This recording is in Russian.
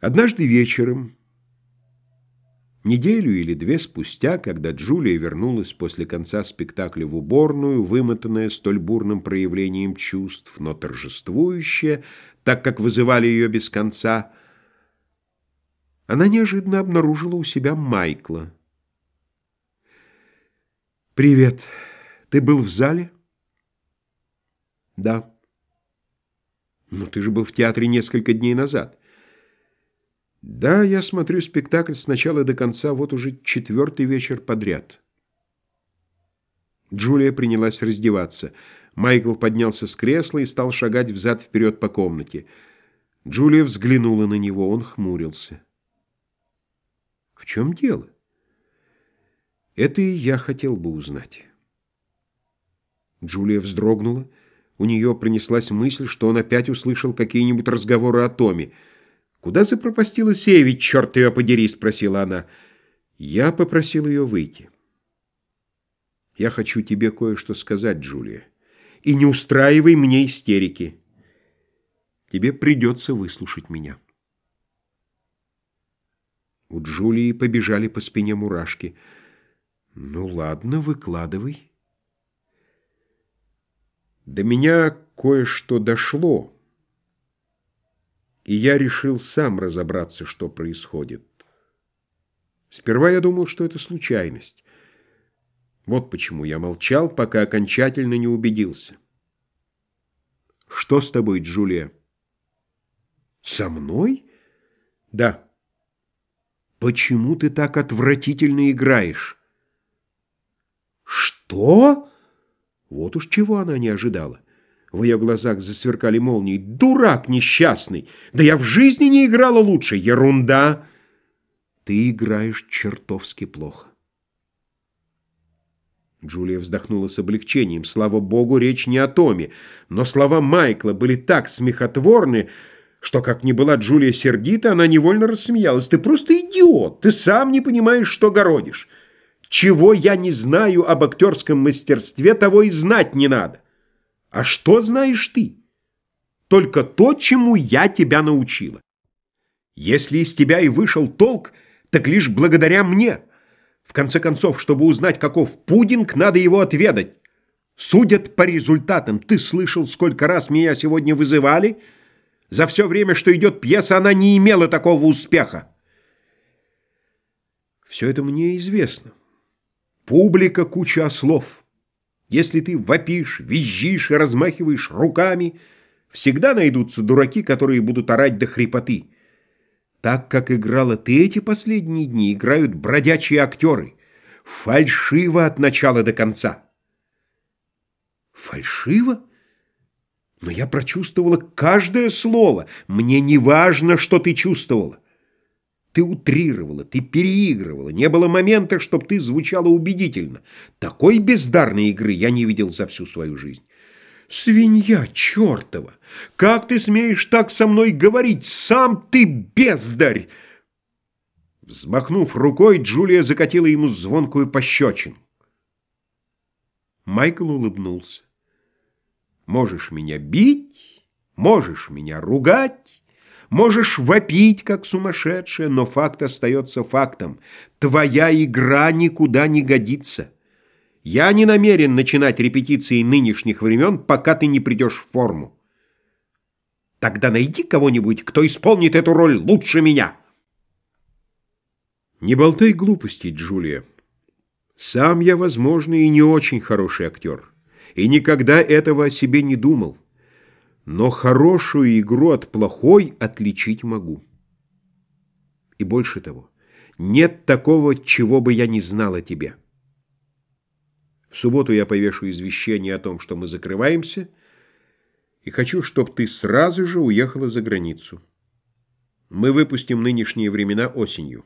Однажды вечером, неделю или две спустя, когда Джулия вернулась после конца спектакля в уборную, вымотанная столь бурным проявлением чувств, но торжествующая, так как вызывали ее без конца, она неожиданно обнаружила у себя Майкла. «Привет. Ты был в зале?» «Да». «Но ты же был в театре несколько дней назад». Да, я смотрю спектакль с начала до конца вот уже четвертый вечер подряд. Джулия принялась раздеваться. Майкл поднялся с кресла и стал шагать взад-вперед по комнате. Джулия взглянула на него, он хмурился. В чем дело? Это и я хотел бы узнать. Джулия вздрогнула. У нее принеслась мысль, что он опять услышал какие-нибудь разговоры о Томе. «Куда запропастилась Севич, черт ее подери?» — спросила она. Я попросил ее выйти. «Я хочу тебе кое-что сказать, Джулия. И не устраивай мне истерики. Тебе придется выслушать меня». У Джулии побежали по спине мурашки. «Ну ладно, выкладывай». До меня кое-что дошло и я решил сам разобраться, что происходит. Сперва я думал, что это случайность. Вот почему я молчал, пока окончательно не убедился. «Что с тобой, Джулия?» «Со мной?» «Да». «Почему ты так отвратительно играешь?» «Что?» Вот уж чего она не ожидала. В ее глазах засверкали молнии. «Дурак несчастный! Да я в жизни не играла лучше! Ерунда!» «Ты играешь чертовски плохо». Джулия вздохнула с облегчением. Слава богу, речь не о Томе. Но слова Майкла были так смехотворны, что, как ни была Джулия сердита, она невольно рассмеялась. «Ты просто идиот! Ты сам не понимаешь, что городишь! Чего я не знаю об актерском мастерстве, того и знать не надо!» А что знаешь ты? Только то, чему я тебя научила. Если из тебя и вышел толк, так лишь благодаря мне. В конце концов, чтобы узнать, каков пудинг, надо его отведать. Судят по результатам. Ты слышал, сколько раз меня сегодня вызывали? За все время, что идет пьеса, она не имела такого успеха. Все это мне известно. Публика куча слов. Если ты вопишь, визжишь и размахиваешь руками, всегда найдутся дураки, которые будут орать до хрипоты. Так как играла ты эти последние дни, играют бродячие актеры. Фальшиво от начала до конца. Фальшиво? Но я прочувствовала каждое слово. Мне не важно, что ты чувствовала. Ты утрировала, ты переигрывала. Не было момента, чтобы ты звучала убедительно. Такой бездарной игры я не видел за всю свою жизнь. Свинья чертова! Как ты смеешь так со мной говорить? Сам ты бездарь! Взмахнув рукой, Джулия закатила ему звонкую пощечину. Майкл улыбнулся. «Можешь меня бить, можешь меня ругать, Можешь вопить, как сумасшедшая, но факт остается фактом. Твоя игра никуда не годится. Я не намерен начинать репетиции нынешних времен, пока ты не придешь в форму. Тогда найди кого-нибудь, кто исполнит эту роль лучше меня. Не болтай глупостей, Джулия. Сам я, возможно, и не очень хороший актер, и никогда этого о себе не думал но хорошую игру от плохой отличить могу. И больше того, нет такого, чего бы я не знал о тебе. В субботу я повешу извещение о том, что мы закрываемся, и хочу, чтобы ты сразу же уехала за границу. Мы выпустим нынешние времена осенью.